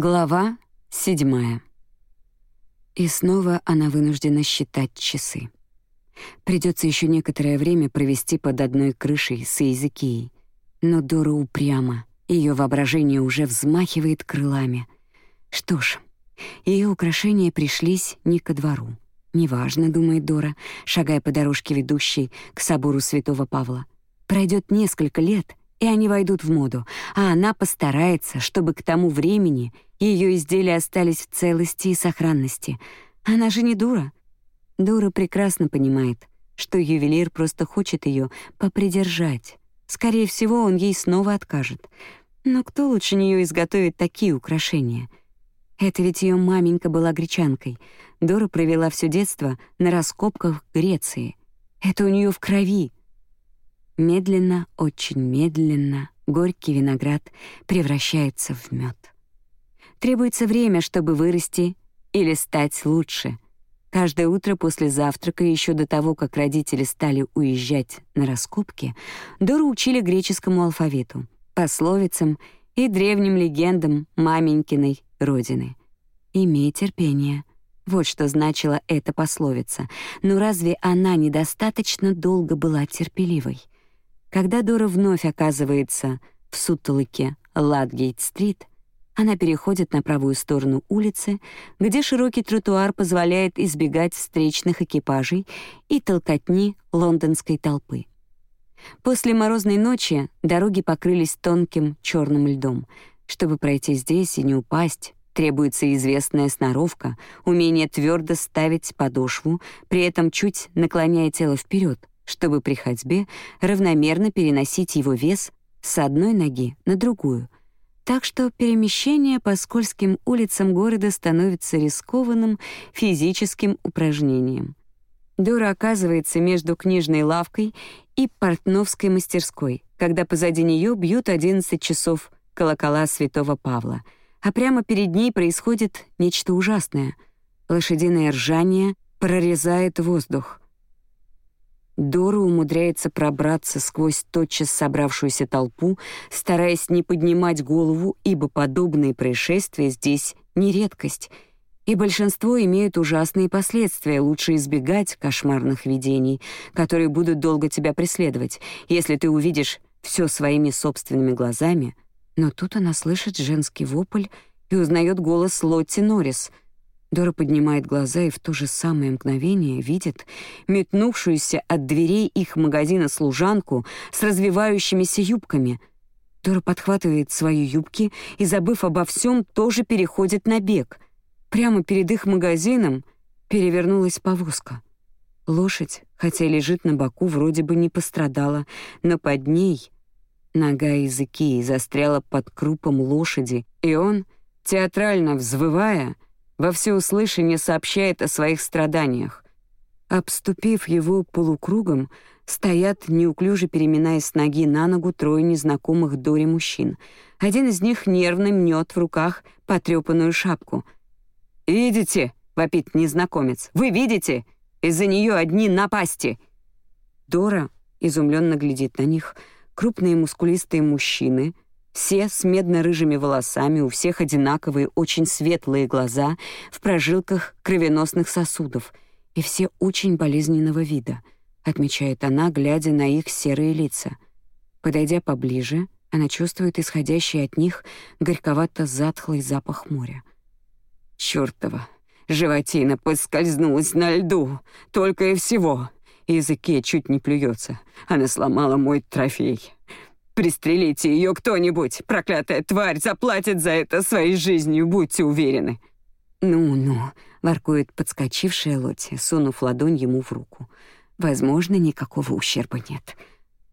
Глава седьмая. И снова она вынуждена считать часы. Придется еще некоторое время провести под одной крышей с Эйзекией. Но Дора упряма, ее воображение уже взмахивает крылами. Что ж, ее украшения пришлись не ко двору. Неважно, думает Дора, шагая по дорожке, ведущей к собору Святого Павла. Пройдет несколько лет, и они войдут в моду, а она постарается, чтобы к тому времени ее изделия остались в целости и сохранности. Она же не дура. Дура прекрасно понимает, что ювелир просто хочет ее попридержать. Скорее всего, он ей снова откажет. Но кто лучше нее изготовит такие украшения? Это ведь ее маменька была гречанкой. Дора провела все детство на раскопках в Греции. Это у нее в крови — Медленно, очень медленно горький виноград превращается в мед. Требуется время, чтобы вырасти или стать лучше. Каждое утро после завтрака, еще до того, как родители стали уезжать на раскопки, Дору учили греческому алфавиту, пословицам и древним легендам маменькиной родины. «Имей терпение», вот что значила эта пословица. Но разве она недостаточно долго была терпеливой? Когда Дора вновь оказывается в сутолоке Ладгейт-стрит, она переходит на правую сторону улицы, где широкий тротуар позволяет избегать встречных экипажей и толкотни лондонской толпы. После морозной ночи дороги покрылись тонким черным льдом. Чтобы пройти здесь и не упасть, требуется известная сноровка, умение твердо ставить подошву, при этом чуть наклоняя тело вперед, чтобы при ходьбе равномерно переносить его вес с одной ноги на другую. Так что перемещение по скользким улицам города становится рискованным физическим упражнением. Дора оказывается между книжной лавкой и портновской мастерской, когда позади нее бьют 11 часов колокола Святого Павла, а прямо перед ней происходит нечто ужасное. Лошадиное ржание прорезает воздух — Дора умудряется пробраться сквозь тотчас собравшуюся толпу, стараясь не поднимать голову, ибо подобные происшествия здесь не редкость, и большинство имеют ужасные последствия, лучше избегать кошмарных видений, которые будут долго тебя преследовать, если ты увидишь все своими собственными глазами. Но тут она слышит женский вопль и узнает голос Лотти Норрис — Дора поднимает глаза и в то же самое мгновение видит метнувшуюся от дверей их магазина служанку с развивающимися юбками. Дора подхватывает свои юбки и, забыв обо всем, тоже переходит на бег. Прямо перед их магазином перевернулась повозка. Лошадь, хотя лежит на боку, вроде бы не пострадала, но под ней нога языки застряла под крупом лошади, и он, театрально взвывая, во всеуслышание сообщает о своих страданиях. Обступив его полукругом, стоят, неуклюже переминаясь с ноги на ногу, трое незнакомых Дори мужчин. Один из них нервно мнет в руках потрепанную шапку. «Видите?» — вопит незнакомец. «Вы видите? Из-за нее одни напасти!» Дора изумленно глядит на них. Крупные мускулистые мужчины — все с медно-рыжими волосами, у всех одинаковые, очень светлые глаза в прожилках кровеносных сосудов, и все очень болезненного вида, отмечает она, глядя на их серые лица. Подойдя поближе, она чувствует исходящий от них горьковато-затхлый запах моря. «Чёртова! Животина поскользнулась на льду! Только и всего!» Языке чуть не плюется. Она сломала мой трофей. Пристрелите ее кто-нибудь! Проклятая тварь заплатит за это своей жизнью, будьте уверены!» «Ну-ну», — воркует подскочившая Лотти, сунув ладонь ему в руку. «Возможно, никакого ущерба нет».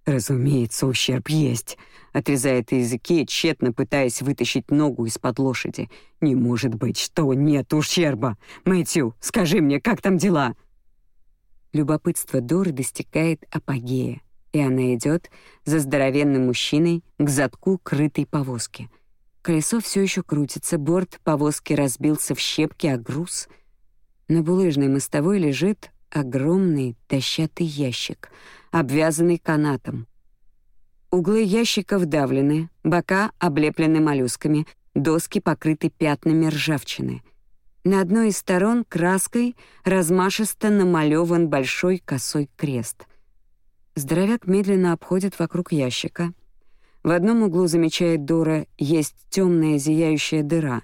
«Разумеется, ущерб есть», — отрезает языки, тщетно пытаясь вытащить ногу из-под лошади. «Не может быть, что нет ущерба! Мэтью, скажи мне, как там дела?» Любопытство Доры достигает апогея и она идет за здоровенным мужчиной к задку крытой повозки. Колесо все еще крутится, борт повозки разбился в щепки, а груз... На булыжной мостовой лежит огромный дощатый ящик, обвязанный канатом. Углы ящика вдавлены, бока облеплены моллюсками, доски покрыты пятнами ржавчины. На одной из сторон краской размашисто намалеван большой косой крест. Здоровяк медленно обходит вокруг ящика. В одном углу, замечает Дора, есть темная зияющая дыра.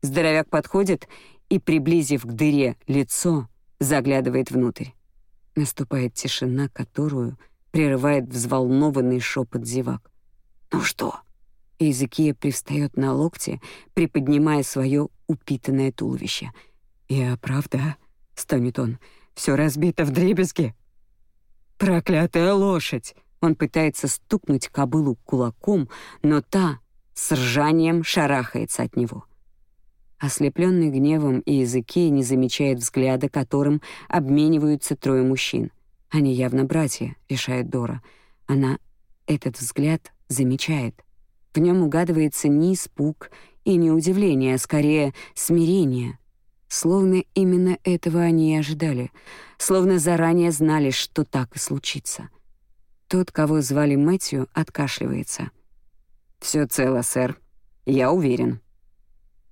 Здоровяк подходит и, приблизив к дыре лицо, заглядывает внутрь. Наступает тишина, которую прерывает взволнованный шепот зевак. «Ну что?» Изыкия привстает на локте, приподнимая свое упитанное туловище. «Я правда?» — стонет он. Все разбито в дребезги». «Проклятая лошадь!» Он пытается стукнуть кобылу кулаком, но та с ржанием шарахается от него. Ослепленный гневом и языке не замечает взгляда, которым обмениваются трое мужчин. Они явно братья, решает Дора. Она этот взгляд замечает. В нем угадывается не испуг и не удивление, а скорее смирение. Словно именно этого они и ожидали, словно заранее знали, что так и случится. Тот, кого звали Мэтью, откашливается. Все цело, сэр. Я уверен».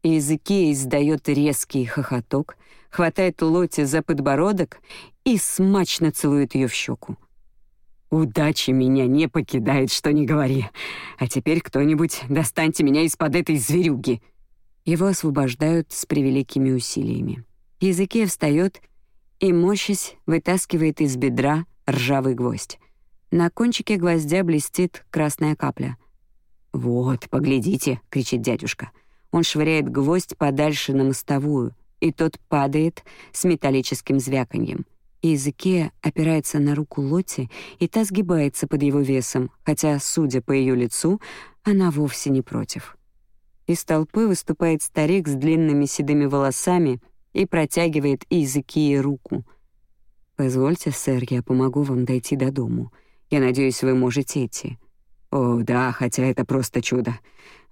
Иезекия издает резкий хохоток, хватает Лоти за подбородок и смачно целует ее в щеку. «Удача меня не покидает, что не говори. А теперь кто-нибудь достаньте меня из-под этой зверюги». Его освобождают с превеликими усилиями. Языке встает и, морщась, вытаскивает из бедра ржавый гвоздь. На кончике гвоздя блестит красная капля. «Вот, поглядите!» — кричит дядюшка. Он швыряет гвоздь подальше на мостовую, и тот падает с металлическим звяканьем. Изыкея опирается на руку Лотти, и та сгибается под его весом, хотя, судя по ее лицу, она вовсе не против. Из толпы выступает старик с длинными седыми волосами и протягивает Изыкии руку. «Позвольте, сэр, я помогу вам дойти до дому. Я надеюсь, вы можете идти». «О, да, хотя это просто чудо.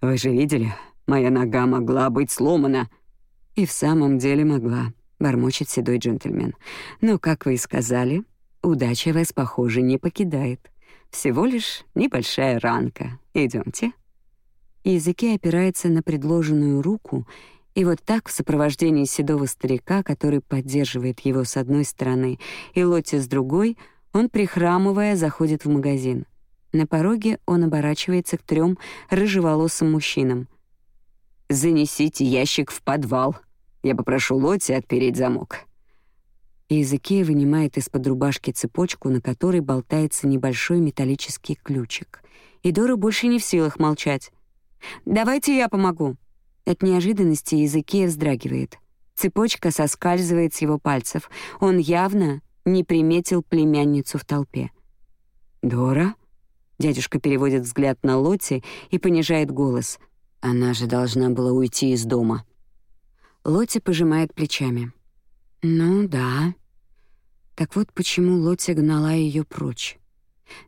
Вы же видели, Моя нога могла быть сломана». «И в самом деле могла», — бормочет седой джентльмен. «Но, как вы и сказали, удача вас, похоже, не покидает. Всего лишь небольшая ранка. Идемте. Языки опирается на предложенную руку, и вот так в сопровождении седого старика, который поддерживает его с одной стороны, и Лотти с другой, он, прихрамывая, заходит в магазин. На пороге он оборачивается к трем рыжеволосым мужчинам — «Занесите ящик в подвал. Я попрошу Лотти отпереть замок». Иезекия вынимает из-под рубашки цепочку, на которой болтается небольшой металлический ключик. И Дора больше не в силах молчать. «Давайте я помогу». От неожиданности Иезекия вздрагивает. Цепочка соскальзывает с его пальцев. Он явно не приметил племянницу в толпе. «Дора?» Дядюшка переводит взгляд на Лотти и понижает голос. Она же должна была уйти из дома. Лотти пожимает плечами. Ну да. Так вот почему Лотти гнала ее прочь.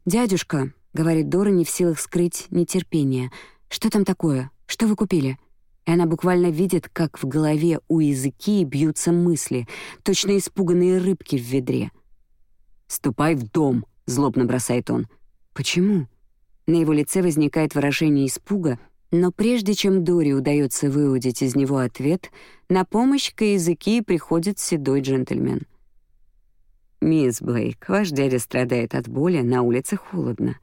«Дядюшка», — говорит Дора, не в силах скрыть нетерпение, — «что там такое? Что вы купили?» И она буквально видит, как в голове у языки бьются мысли, точно испуганные рыбки в ведре. «Ступай в дом», — злобно бросает он. «Почему?» На его лице возникает выражение испуга, но прежде чем Дори удается выудить из него ответ, на помощь к языки приходит седой джентльмен. «Мисс Блейк, ваш дядя страдает от боли, на улице холодно.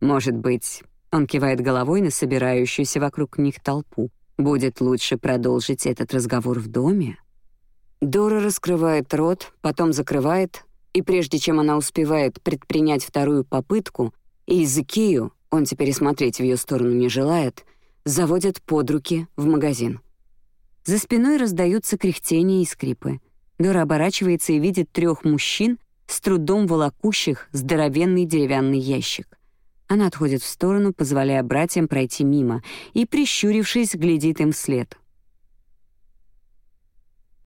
Может быть...» Он кивает головой на собирающуюся вокруг них толпу. «Будет лучше продолжить этот разговор в доме?» Дора раскрывает рот, потом закрывает, и прежде чем она успевает предпринять вторую попытку, Изыкию, он теперь смотреть в ее сторону не желает, заводят под руки в магазин. За спиной раздаются кряхтения и скрипы. Дора оборачивается и видит трех мужчин, с трудом волокущих здоровенный деревянный ящик. Она отходит в сторону, позволяя братьям пройти мимо, и, прищурившись, глядит им вслед.